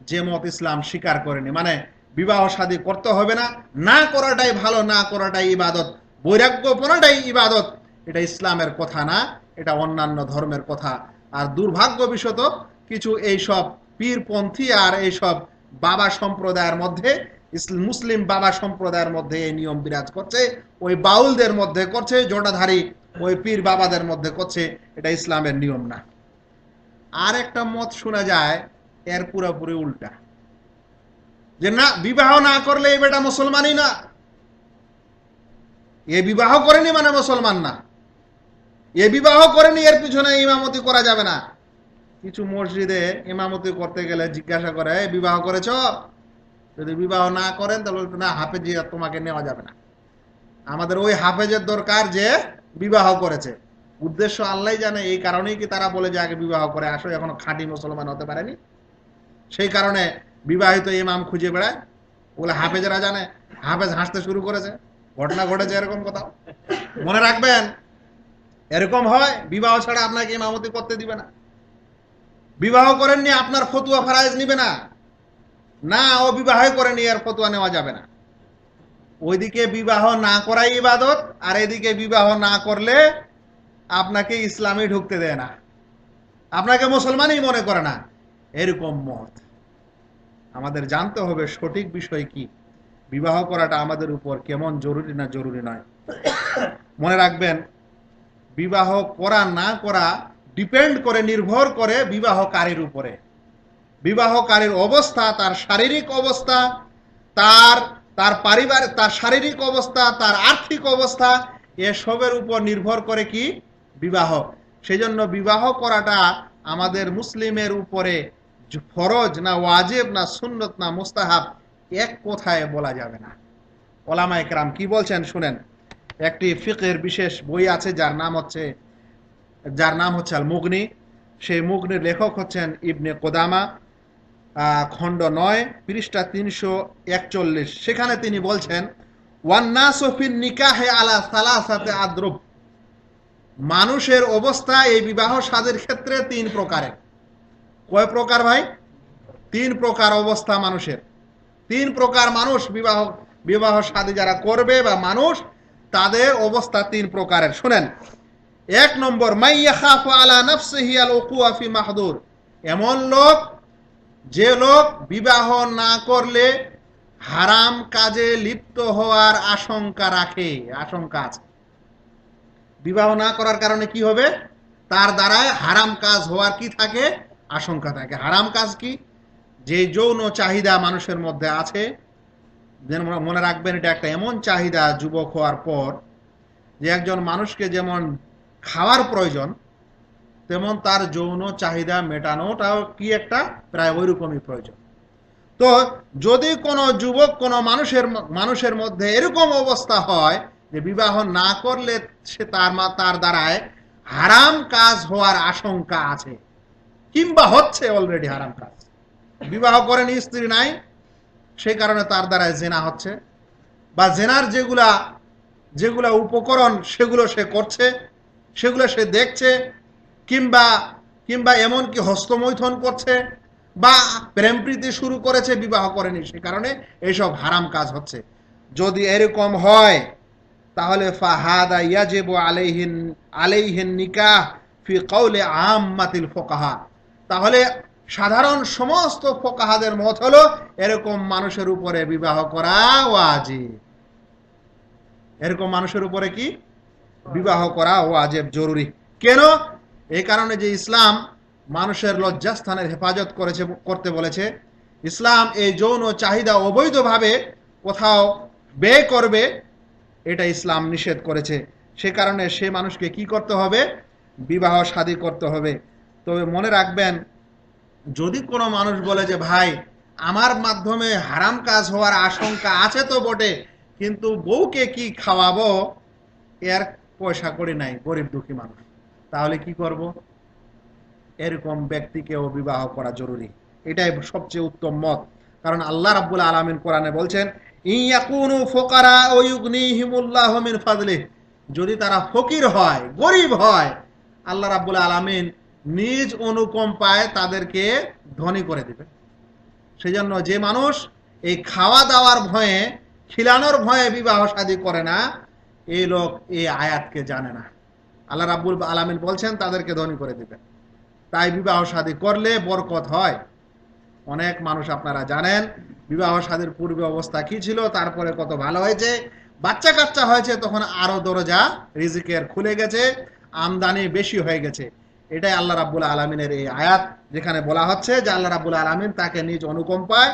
যে মত ইসলাম স্বীকার করেনি। মানে বিবাহ শাদী করতে হবে না না করাটাই ভালো, না করাটাই ইবাদত। বৈরাগ্যপনাটাই ইবাদত। এটা ইসলামের কথা না। এটা অন্যান্য ধর্মের কথা। আর দুর্ভাগ্য বিশত কিছু এইসব পীরপন্থী আর এইসব বাবা সম্প্রদায়ের মধ্যে মুসলিম বাবা সম্প্রদায়ের মধ্যে এই নিয়ম বিরাজ করছে, ওই বাউলদের মধ্যে করছে, জোটাধারী ওই পীর বাবাদের মধ্যে করছে, এটা ইসলামের নিয়ম না। আর একটা মত শোনা যায়, এর পুরোপুরি উল্টা। যে না, বিবাহ না করলে এই বেটা মুসলমানই না। এ বিবাহ করেনি মানে মুসলমান না। এ বিবাহ করেনি, এর পিছনে ইমামতি করা যাবে না। কিছু মসজিদে ইমামতি করতে গেলে জিজ্ঞাসা করে বিবাহ করেছ? যদি বিবাহ না করেন, তাহলে না, হাফেজি তোমাকে নেওয়া যাবে না। আমাদের ওই হাফেজের দরকার যে বিবাহ করেছে। উদ্দেশ্য আল্লাহ জানে, এই কারণেই কি তারা বলে যে আগে বিবাহ করে আসো, এখনও খাঁটি মুসলমান হতে পারেনি। সেই কারণে বিবাহিত ইমাম খুঁজে বেড়ায়। ওগুলো হাফেজরা জানে, হাফেজ হাসতে শুরু করেছে। ঘটনা ঘটেছে এরকম কোথাও। মনে রাখবেন এরকম হয়, বিবাহ ছাড়া আপনাকে ইমামতি করতে দিবে না। বিবাহ করেননি, আপনার ফতুয়া ফারাইজ নিবে না। না, ও বিবাহ করেনি আর ফতুয়া নেওয়া যাবে না। ওইদিকে বিবাহ না করাই ইবাদত, আর এদিকে বিবাহ না করলে আপনাকে ইসলামে ঢুকতে দেয় না। আপনাকে মুসলমানই মনে করে না। এরকম মত। আমাদের জানতে হবে সঠিক বিষয় কি। বিবাহ করাটা আমাদের উপর কেমন জরুরি না জরুরি নয়। মনে রাখবেন বিবাহ করা, না করা ডিপেন্ড করে, নির্ভর করে বিবাহকারীর উপরে। বিবাহকারীর অবস্থা, তার শারীরিক অবস্থা, তার তার পারিবারিক তার শারীরিক অবস্থা, তার আর্থিক অবস্থা, এসবের উপর নির্ভর করে কি? বিবাহ। সেই জন্য বিবাহ করাটা আমাদের মুসলিমের উপরে ফরজ না ওয়াজেব, না সুন্নত, না মুস্তাহাব, এক কথায় বলা যাবে না। ওলামা একরাম কি বলছেন শুনেন। একটি ফিকের বিশেষ বই আছে যার নাম হচ্ছে, যার নাম হচ্ছে আল মুগনি সেই মুগনির লেখক হচ্ছেন ইবনে কোদামা খণ্ড নয়, পৃষ্ঠা তিনশো একচল্লিশ। সেখানে তিনি বলছেন ওয়ান্নাসফিন নিকাহে আলা সালাসাতে আদ্রব। মানুষের অবস্থা এই বিবাহ সাদের ক্ষেত্রে তিন প্রকারের। কয় প্রকার ভাই? তিন প্রকার অবস্থা মানুষের। তিন প্রকার মানুষ বিবাহ বিবাহ সাদী যারা করবে বা মানুষ তাদের অবস্থা তিন প্রকারের। শুনেন, এক নম্বর মাহদুর এমন লোক, যে লোক বিবাহ না করলে হারাম কাজে লিপ্ত হওয়ার আশঙ্কা রাখে, আশঙ্কা আছে। বিবাহ না করার কারণে কি হবে? তার দ্বারায় হারাম কাজ হওয়ার কি থাকে? আশঙ্কা থাকে। হারাম কাজ কি? যে যৌন চাহিদা মানুষের মধ্যে আছে যেন মনে রাখবেন, এটা একটা এমন চাহিদা যুবক হওয়ার পর যে একজন মানুষকে যেমন খাওয়ার প্রয়োজন, তেমন তার যৌন চাহিদা মেটানোটাও কি একটা প্রায় ওই রকমই প্রয়োজন। তো যদি কোনো যুবক, কোনো মানুষের মানুষের মধ্যে এরকম অবস্থা হয় যে বিবাহ না করলে সে তার মা তার দ্বারায় হারাম কাজ হওয়ার আশঙ্কা আছে, কিংবা হচ্ছে অলরেডি হারাম কাজ। বিবাহ করেন স্ত্রী নাই সেই কারণে তার দ্বারায় জেনা হচ্ছে। বা জেনার যেগুলা যেগুলা উপকরণ, সেগুলো সে করছে, সেগুলো সে দেখছে, কিংবা কিংবা এমনকি হস্তমৈথন করছে, বা প্রেম প্রীতি শুরু করেছে, বিবাহ করেনি, সে কারণে এইসব হারাম কাজ হচ্ছে। যদি এরকম হয়, তাহলে ফাহাদা ইয়াজিবু আলাইহিন আলাইহিন নিকাহ ফি কওলে আম্মাতিল ফুকাহা। তাহলে সাধারণ সমস্ত ফোকাহাদের মত হলো, এরকম মানুষের উপরে বিবাহ করা ওয়াজিব। এরকম মানুষের উপরে কি? বিবাহ করা ওয়াজিব, জরুরি। কেন? এই কারণে যে ইসলাম মানুষের লজ্জাস্থানের হেফাজত করেছে, করতে বলেছে। ইসলাম এই যৌন চাহিদা অবৈধভাবে কোথাও ব্যয় করবে, এটা ইসলাম নিষেধ করেছে। সে কারণে সে মানুষকে কি করতে হবে? বিবাহ শাদী করতে হবে। তবে মনে রাখবেন যদি কোনো মানুষ বলে যে, ভাই, আমার মাধ্যমে হারাম কাজ হওয়ার আশঙ্কা আছে তো বটে, কিন্তু বউকে কি খাওয়াবো? এর পয়সা করে নাই, গরিব দুঃখী মানুষ। তাহলে কি করব? এরকম ব্যক্তিকেও বিবাহ করা জরুরি। এটাই সবচেয়ে উত্তম মত। কারণ আল্লাহ রাব্বুল আলমিন কোরআনে বলছেন ইয়াকুনু ফোকারা ও ইউগনিহিমুল্লাহ মিন ফাদলিহ। যদি তারা ফকির হয়, গরিব হয়, আল্লাহ রাব্বুল আলমিন নিজ অনুকম্পায় তাদেরকে ধনী করে দিবে। সেই জন্য যে মানুষ এই খাওয়া দাওয়ার ভয়ে, খিলানোর ভয়ে বিবাহ শাদী করে না, এই লোক এই আয়াতকে জানে না। আল্লাহ রাব্বুল আলমিন বলছেন, তাদেরকে ধনী করে দিবেন তাই বিবাহ শাদী করলে বরকত হয়। অনেক মানুষ আপনারা জানেন, বিবাহ শাদীর পূর্বে অবস্থা কি ছিল, তারপরে কত ভালো হয়েছে। বাচ্চা কাচ্চা হয়েছে, তখন আরও দরজা রিজিকের খুলে গেছে, আমদানি বেশি হয়ে গেছে। এটাই আল্লাহ রাব্বুল আলমিনের এই আয়াত, যেখানে বলা হচ্ছে যে আল্লাহ রাব্বুল আলমিন তাকে নিজ অনুকম্পায়,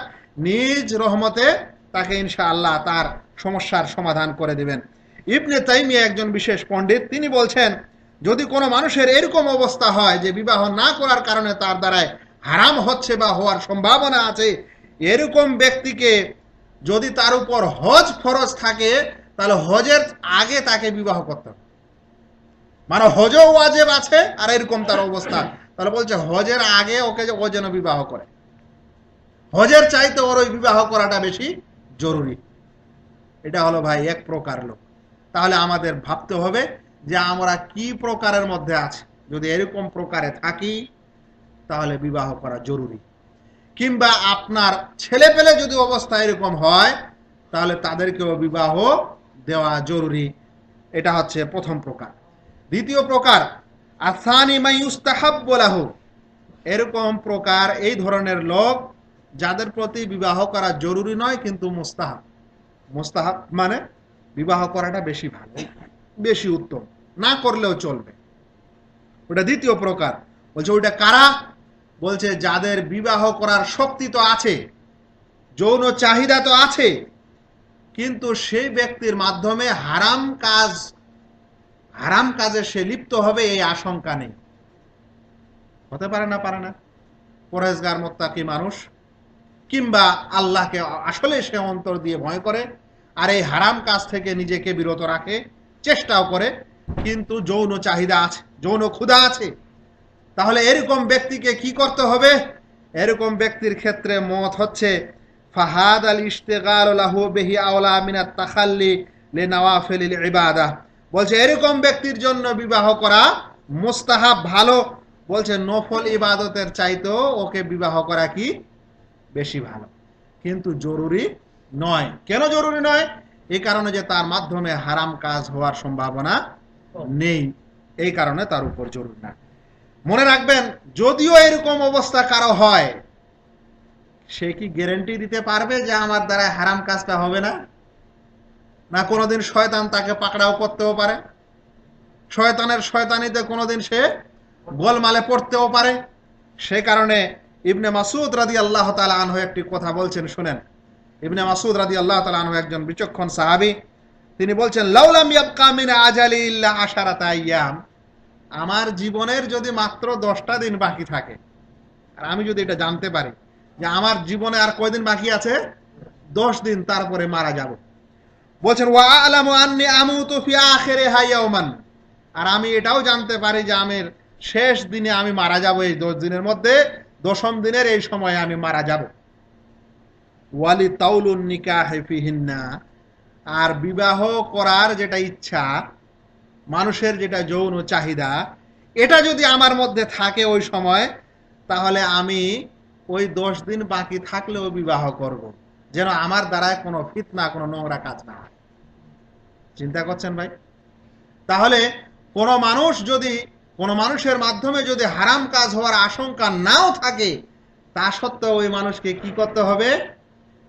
নিজ রহমতে তাকে ইনশা আল্লাহ তার সমস্যার সমাধান করে দিবেন। ইবনে তাইমিয়া একজন বিশেষ পণ্ডিত, তিনি বলছেন, যদি কোনো মানুষের এরকম অবস্থা হয় যে বিবাহ না করার কারণে তার দ্বারায় হারাম হচ্ছে বা হওয়ার সম্ভাবনা আছে, এরকম ব্যক্তিকে যদি তার উপর হজ ফরজ থাকে, তাহলে হজের আগে তাকে বিবাহ করতে হবে। মানে হজও ওয়াজেব আছে, আর এরকম তার অবস্থা। তাহলে বলছে, হজের আগে ওকে ও যেন বিবাহ করে। হজের চাইতে ওর ওই বিবাহ করাটা বেশি জরুরি। এটা হলো ভাই এক প্রকার লোক। তাহলে আমাদের ভাবতে হবে যে আমরা কি প্রকারের মধ্যে আছি। যদি এরকম প্রকারে থাকি, তাহলে বিবাহ করা জরুরি। কিংবা আপনার ছেলে পেলে যদি অবস্থা এরকম হয়, তাহলে তাদেরকেও বিবাহ দেওয়া জরুরি। এটা হচ্ছে প্রথম প্রকার। দ্বিতীয় প্রকার, আসানি মাইউস্তাহাব বলাহু এরকম প্রকার এই ধরনের লোক যাদের প্রতি বিবাহ করা জরুরি নয়, কিন্তু মুস্তাহাব। মুস্তাহাব মানে বিবাহ করাটা বেশি ভালো, বেশি উত্তম। না করলেও চলবে। ওটা দ্বিতীয় প্রকার। বলছে, ওইটা কারা? বলছে, যাদের বিবাহ করার শক্তি তো আছে, যৌন চাহিদা তো আছে, কিন্তু সেই ব্যক্তির মাধ্যমে হারাম কাজ হারাম কাজে সে লিপ্ত হবে, এই আশঙ্কা নেই। হতে পারে না পারে না। পরেজগার মোত্তাকি মানুষ, কিংবা আল্লাহকে আসলে সে অন্তর দিয়ে ভয় করে, আর এই হারাম কাজ থেকে নিজেকে বিরত রাখে, চেষ্টাও করে, কিন্তু যৌন চাহিদা আছে, যৌন ক্ষুধা আছে। তাহলে এরকম ব্যক্তিকে কি করতে হবে? এরকম ব্যক্তির ক্ষেত্রে মত হচ্ছে ফাহাদ আল ইশতেগাল লাহু বেহি আওলা মিনাত তাখাল্লি লে নওয়াফিল ইবাদা। বলছে, এরকম ব্যক্তির জন্য বিবাহ করা মোস্তাহাব ভালো। বলছে, নফল ইবাদতের চাইতেও ওকে বিবাহ করা কি? বেশি ভালো। কিন্তু জরুরি নয়। কেন জরুরি নয়? এই কারণে যে তার মাধ্যমে হারাম কাজ হওয়ার সম্ভাবনা নেই। এই কারণে তার উপর জরুরি না। মনে রাখবেন, যদিও এরকম অবস্থা কারও হয়, সে কি গ্যারেন্টি দিতে পারবে যে আমার দ্বারা হারাম কাজটা হবে না? না কোনোদিন শয়তান তাকে পাকড়াও করতেও পারে। শয়তানের শয়তানিতে কোনোদিন সে গোলমালে পড়তেও পারে। সে কারণে ইবনে মাসুদ রাদি আল্লাহ তালা আনহ একটি কথা বলছেন, শুনেন। ইবনে মাসুদ রাদি আল্লাহ তালা আনহ একজন বিচক্ষণ সাহাবি। তিনি বলছেন লাউলাম ইয়াবকা মিন আজালি ইল্লা আশারাতা আইয়াম আমার জীবনের যদি মাত্র দশটা দিন বাকি থাকে, আর আমি যদি এটা জানতে পারি যে আমার জীবনে আর কয়দিন বাকি আছে? দশ দিন, তারপরে মারা যাব। বলছেন ওয়া আলামু আন্নি আমুতু ফি আখিরি হাইয়াউমান আর আমি এটাও জানতে পারি যে আমের শেষ দিনে আমি মারা যাব, এই দশ দিনের মধ্যে, দশম দিনের এই সময়ে আমি মারা যাব। ওয়ালি তাউলুন নিকাহ ফিহিন্না। আর বিবাহ করার যেটা ইচ্ছা, মানুষের যেটা যৌন চাহিদা, এটা যদি আমার মধ্যে থাকে ওই সময়, তাহলে আমি ওই দশ দিন বাকি থাকলেও বিবাহ করব। যেন আমার দ্বারায় কোনো ফিতনা, কোনো নোংরা কাজ না হয়। চিন্তা করছেন ভাই? তাহলে কোনো মানুষ যদি, কোনো মানুষের মাধ্যমে যদি হারাম কাজ হওয়ার আশঙ্কা নাও থাকে, তা সত্ত্বেও ওই মানুষকে কি করতে হবে?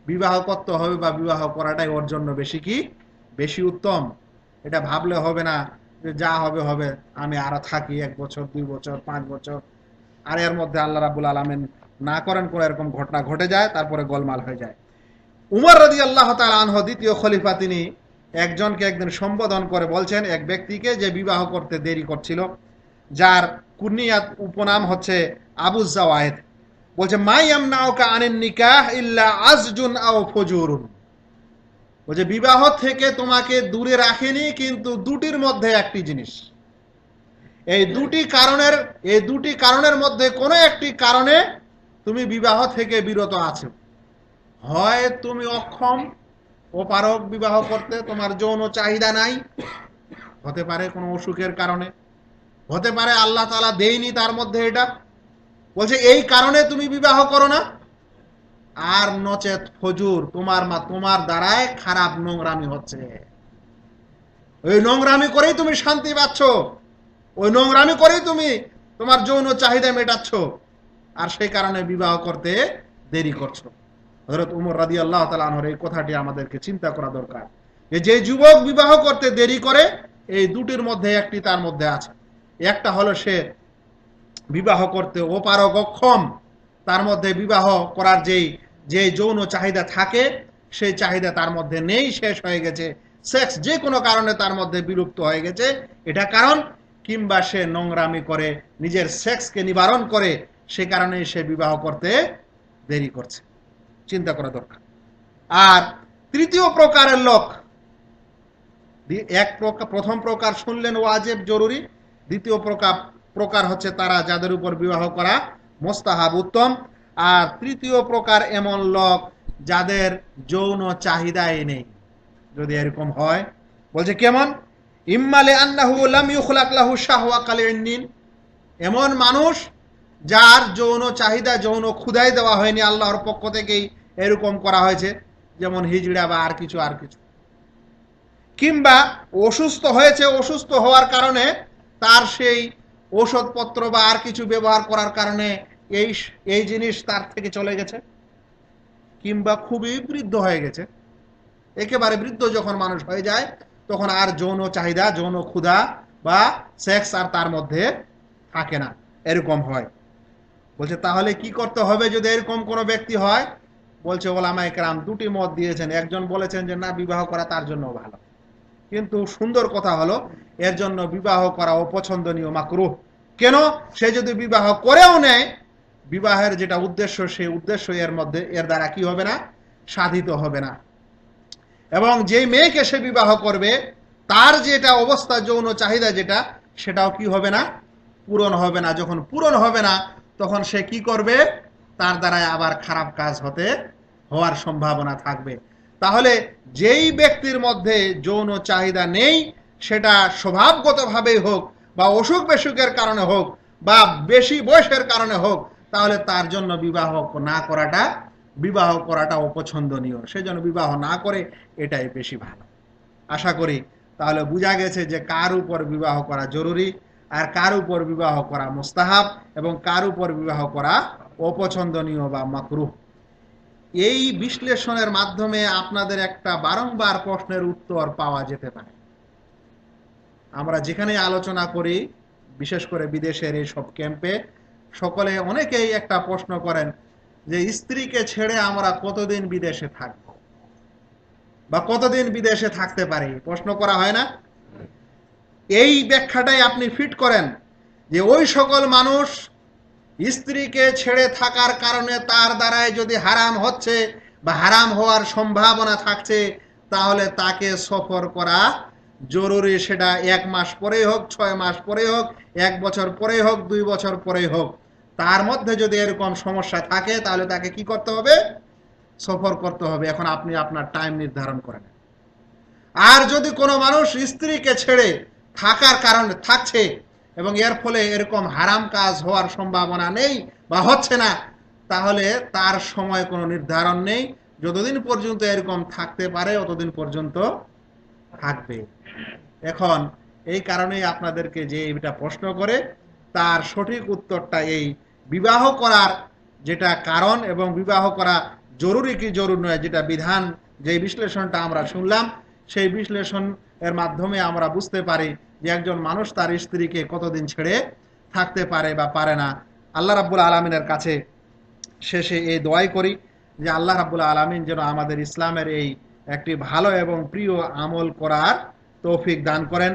বিবাহ করতে হবে বা বিবাহ করাটাই ওর জন্য বেশি কি? বেশি উত্তম। এটা ভাবলে হবে না যে যা হবে হবে। আমি আরও থাকি এক বছর, দুই বছর, পাঁচ বছর। আর এর মধ্যে আল্লাহ রাবুল আলমেন না করেন কোনো এরকম ঘটনা ঘটে যায়, তারপরে গোলমাল হয়ে যায়। উমর রদি আল্লাহ আনহ দ্বিতীয় খলিফা তিনি একজনকে একদিন সম্বোধন করে বলছেন, এক ব্যক্তিকে যে বিবাহ করতে দেরি করছিল, যার কুর্নিয়াত উপনাম হচ্ছে আবু জাওয়ায়েদ। বলছে মাইয়াম নাওকা আনেন নিকাহ ইল্লা আজজুন আও ফজুরুন। বলছে, বিবাহ থেকে তোমাকে দূরে রাখেনি, কিন্তু দুটির মধ্যে একটি জিনিস। এই দুটি কারণের, এই দুটি কারণের মধ্যে কোনো একটি কারণে তুমি বিবাহ থেকে বিরত আছো। হয় তুমি অক্ষম অপারক বিবাহ করতে তোমার যৌন চাহিদা নাই। হতে পারে কোনো অসুখের কারণে। হতে পারে আল্লাহ তালা দেয়নি তার মধ্যে এটা। বলছে, এই কারণে তুমি বিবাহ করো না? আর নচেত ফজুর তোমার মা, তোমার দ্বারায় খারাপ নোংরামি হচ্ছে। ওই নোংরামি করেই তুমি শান্তি পাচ্ছ। ওই নোংরামি করেই তুমি তোমার যৌন চাহিদা মেটাচ্ছ। আর সেই কারণে বিবাহ করতে দেরি করছ। হজরত উমর রাদি আল্লাহ তালাহর এই কথাটি আমাদেরকে চিন্তা করা দরকার যে যুবক বিবাহ করতে দেরি করে, এই দুটির মধ্যে একটি তার মধ্যে আছে। একটা হলো সে বিবাহ করতে ওপারক অক্ষম। তার মধ্যে বিবাহ করার যেই যে যৌন চাহিদা থাকে, সেই চাহিদা তার মধ্যে নেই, শেষ হয়ে গেছে। সেক্স যে কোনো কারণে তার মধ্যে বিলুপ্ত হয়ে গেছে। এটা কারণ, কিংবা সে নোংরামি করে, নিজের সেক্সকে নিবারণ করে, সে কারণে সে বিবাহ করতে দেরি করছে। চিন্তা করা দরকার। আর তৃতীয় প্রকারের লোক এক প্রকার প্রথম প্রকার শুনলেন ওয়াজেব, জরুরি। দ্বিতীয় প্রকার প্রকার হচ্ছে তারা যাদের উপর বিবাহ করা মোস্তাহাব উত্তম। আর তৃতীয় প্রকার এমন লোক যাদের যৌন চাহিদাই নেই। যদি এরকম হয়, বলছে কেমন? ইম্মালে আন্নাহু লাম ইউখলাক লাহু এমন মানুষ যার যৌন চাহিদা, যৌন ক্ষুদাই দেওয়া হয়নি আল্লাহর পক্ষ থেকেই এরকম করা হয়েছে, যেমন হিজড়া বা আর কিছু আর কিছু। কিংবা অসুস্থ হয়েছে, অসুস্থ হওয়ার কারণে তার সেই ওষুধপত্র বা আর কিছু ব্যবহার করার কারণে এই এই জিনিস তার থেকে চলে গেছে, কিংবা খুবই বৃদ্ধ হয়ে গেছে। একেবারে বৃদ্ধ যখন মানুষ হয়ে যায়, তখন আর যৌন চাহিদা, যৌন ক্ষুধা বা সেক্স আর তার মধ্যে থাকে না, এরকম হয়। বলছে, তাহলে কি করতে হবে যদি এরকম কোনো ব্যক্তি হয়? বলছে, ওলামা একরাম, দুটি মত দিয়েছেন। একজন বলেছেন যে, না, বিবাহ করা তার জন্য ভালো। কিন্তু সুন্দর কথা হলো, এর জন্য বিবাহ করা অপছন্দনীয় মাকরুহ। কেন? সে যদি বিবাহ করেও নেয়, বিবাহের যেটা উদ্দেশ্য, সেই উদ্দেশ্য এর মধ্যে, এর দ্বারা কি হবে না? সাধিত হবে না। এবং যেই মেয়েকে সে বিবাহ করবে, তার যেটা অবস্থা, যৌন চাহিদা যেটা, সেটাও কি হবে না? পূরণ হবে না। যখন পূরণ হবে না তখন সে কি করবে? তার দ্বারাই আবার খারাপ কাজ হতে, হওয়ার সম্ভাবনা থাকবে। তাহলে যেই ব্যক্তির মধ্যে যৌন চাহিদা নেই, সেটা স্বভাবগতভাবেই হোক বা অসুখ বেসুখের কারণে হোক বা বেশি বয়সের কারণে হোক, তাহলে তার জন্য বিবাহ না করাটা, বিবাহ করাটা অপছন্দনীয়। সেজন্য বিবাহ না করে, এটাই বেশি ভালো। আশা করি তাহলে বোঝা গেছে যে কার উপর বিবাহ করা জরুরি। আর কার উপর বিবাহ করা মোস্তাহাব এবং কার উপর বিবাহ করা অপছন্দনীয় বা মাকরুহ? এই বিশ্লেষণের মাধ্যমে আপনাদের একটা বারংবার প্রশ্নের উত্তর পাওয়া যেতে পারে। আমরা যেখানে আলোচনা করি, বিশেষ করে বিদেশের এই সব ক্যাম্পে, সকলে অনেকেই একটা প্রশ্ন করেন যে, স্ত্রীকে ছেড়ে আমরা কতদিন বিদেশে থাকব? বা কতদিন বিদেশে থাকতে পারি? প্রশ্ন করা হয় না? এই ব্যাখ্যাটাই আপনি ফিট করেন যে ওই সকল মানুষ স্ত্রীকে ছেড়ে থাকার কারণে তার দ্বারাই যদি হারাম হচ্ছে বা হারাম হওয়ার সম্ভাবনা থাকছে, তাহলে তাকে সফর করা জরুরি। সেটা এক মাস পরেই হোক, ছয় মাস পরেই হোক, এক বছর পরেই হোক, দুই বছর পরেই হোক। তার মধ্যে যদি এরকম সমস্যা থাকে, তাহলে তাকে কি করতে হবে? সফর করতে হবে। এখন আপনি আপনার টাইম নির্ধারণ করেন। আর যদি কোনো মানুষ স্ত্রীকে ছেড়ে থাকার কারণে থাকছে এবং এর ফলে এরকম হারাম কাজ হওয়ার সম্ভাবনা নেই বা হচ্ছে না, তাহলে তার সময় কোনো নির্ধারণ নেই। যতদিন পর্যন্ত এরকম থাকতে পারে, অতদিন পর্যন্ত থাকবে। এখন এই কারণেই আপনাদেরকে যে এটা প্রশ্ন করে, তার সঠিক উত্তরটা এই বিবাহ করার যেটা কারণ এবং বিবাহ করা জরুরি কি জরুরি নয়, যেটা বিধান, যে বিশ্লেষণটা আমরা শুনলাম, সেই বিশ্লেষণ এর মাধ্যমে আমরা বুঝতে পারি যে একজন মানুষ তার স্ত্রীকে কতদিন ছেড়ে থাকতে পারে বা পারে না। আল্লাহ রাব্বুল আলমিনের কাছে শেষে এই দোয়াই করি যে আল্লাহ রাব্বুল আলমিন যেন আমাদের ইসলামের এই একটি ভালো এবং প্রিয় আমল করার তৌফিক দান করেন।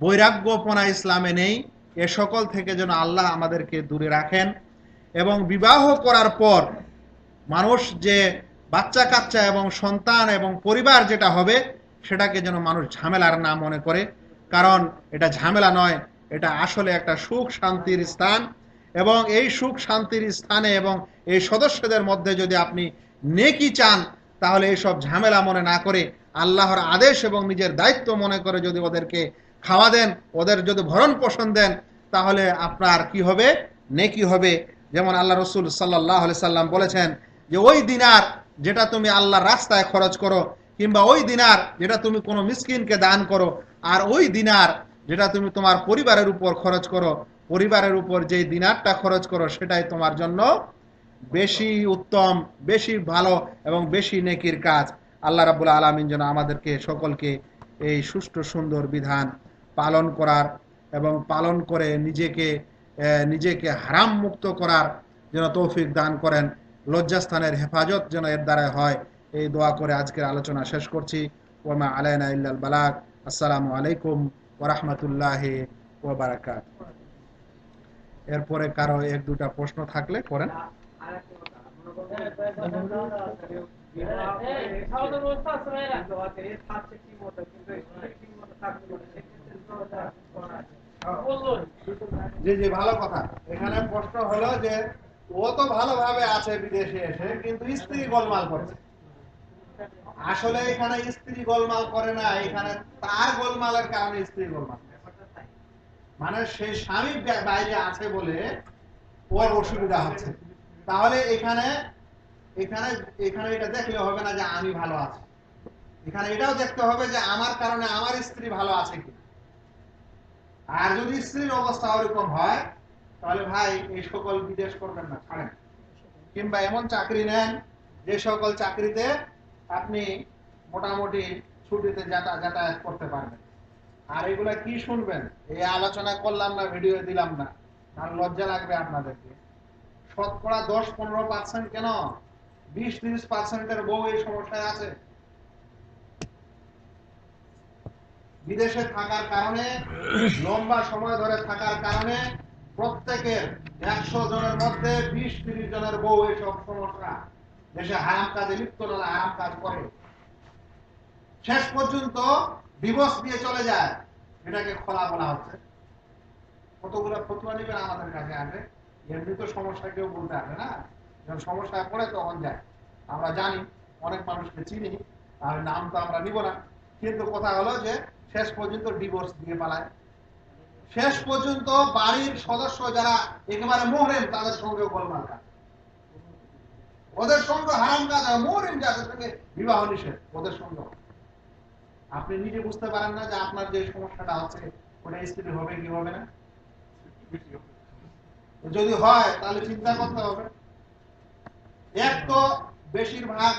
বৈরাগ্যপনা ইসলামে নেই, এ সকল থেকে যেন আল্লাহ আমাদেরকে দূরে রাখেন এবং বিবাহ করার পর মানুষ যে বাচ্চা কাচ্চা এবং সন্তান এবং পরিবার যেটা হবে সেটাকে যেন মানুষ ঝামেলার না মনে করে। কারণ এটা ঝামেলা নয়, এটা আসলে একটা সুখ শান্তির স্থান এবং এই সুখ শান্তির স্থানে এবং এই সদস্যদের মধ্যে যদি আপনি নেকি চান, তাহলে এইসব ঝামেলা মনে না করে, আল্লাহর আদেশ এবং নিজের দায়িত্ব মনে করে যদি ওদেরকে খাওয়া দেন, ওদের যদি ভরণ পোষণ দেন, তাহলে আপনার কি হবে? নেকি হবে। যেমন আল্লাহ রসুল সাল্লাহ সাল্লাম বলেছেন যে, ওই দিনার যেটা তুমি আল্লাহর রাস্তায় খরচ করো কিংবা ওই দিনার যেটা তুমি কোনো মিসকিনকে দান করো, আর ওই দিনার যেটা তুমি তোমার পরিবারের উপর খরচ করো, পরিবারের উপর যে দিনারটা খরচ করো, সেটাই তোমার জন্য বেশি উত্তম, বেশি ভালো এবং বেশি নেকির কাজ। আল্লাহ রাবুল আলমিন যেন আমাদেরকে সকলকে এই সুষ্ঠু, সুন্দর বিধান পালন করার এবং পালন করে নিজেকে নিজেকে হারাম মুক্ত করার যেন তৌফিক দান করেন। লজ্জাস্থানের হেফাজত যেন এর দ্বারা হয়। এই দোয়া করে আজকের আলোচনা শেষ করছি। ওমা আলাইনা ইল্লাল বালাক আসসালামু আলাইকুম ওরহমতুল্লাহ ওবারাকাত এরপরে কারও এক দুটা প্রশ্ন থাকলে করেন। জি জি, ভালো কথা। এখানে প্রশ্ন হলো যে ও তো ভালোভাবে আছে বিদেশে এসে, কিন্তু স্ত্রী গোলমাল করছে। আসলে এখানে স্ত্রী গোলমাল করে না, এখানে তার গোলমালের কারণে স্ত্রী গোলমাল মানে সেই স্বামী বাইরে আছে বলে ওর অসুবিধা হচ্ছে। তাহলে এখানে এখানে এখানে এটা দেখলে হবে না যে আমি ভালো আছি। এখানে এটাও দেখতে হবে যে আমার কারণে আমার স্ত্রী ভালো আছে কি আর যদি স্ত্রীর অবস্থা ওরকম হয়, তাহলে ভাই, এই সকল বিদেশ করবেন না, ছাড়েন। কিংবা এমন চাকরি নেন যে সকল চাকরিতে আপনি মোটামুটি ছুটিতে যাতা, যাতায়াত করতে পারবেন। আর এগুলা কি শুনবেন? এই আলোচনা করলাম না, ভিডিও দিলাম না। আর লজ্জা লাগবে আপনাদেরকে। শতকরা দশ পনেরো পার্সেন্ট কেন? বিশ, তিরিশ পার্সেন্টের বউ এই সমস্যায় আছে। বিদেশে থাকার কারণে, লম্বা সময় ধরে থাকার কারণে প্রত্যেকের একশো জনের মধ্যে বিশ, তিরিশ জনের বউ এইসব সমস্যা। দেশে হারাম কাজে লিপ্ত না হারাম কাজ করে। শেষ পর্যন্ত ডিভোর্স দিয়ে চলে যায়। এটাকে খোলা বলা হচ্ছে। কতগুলো ফতুয়া নিবেন আমাদের কাছে আসে এমনি তো সমস্যা কেউ বলতে আসে না। যখন সমস্যায় পড়ে তখন যায়। আমরা জানি, অনেক মানুষকে চিনি আর নাম তো আমরা নিব না। কিন্তু কথা হলো যে, শেষ পর্যন্ত ডিভোর্স দিয়ে পালায়। শেষ পর্যন্ত বাড়ির সদস্য যারা একেবারে মোহরেন তাদের সঙ্গে গোলমাল কাজ ওদের সঙ্গে হারাম কাজ হয় মরিম যাদের সঙ্গে বিবাহ নিষেধ, ওদের সঙ্গে। আপনি নিজে বুঝতে পারেন না যে আপনার যে সমস্যাটা আছে, ওটা স্ত্রী হবে কি হবে না? যদি হয়, তাহলে চিন্তা করতে হবে। এক তো বেশিরভাগ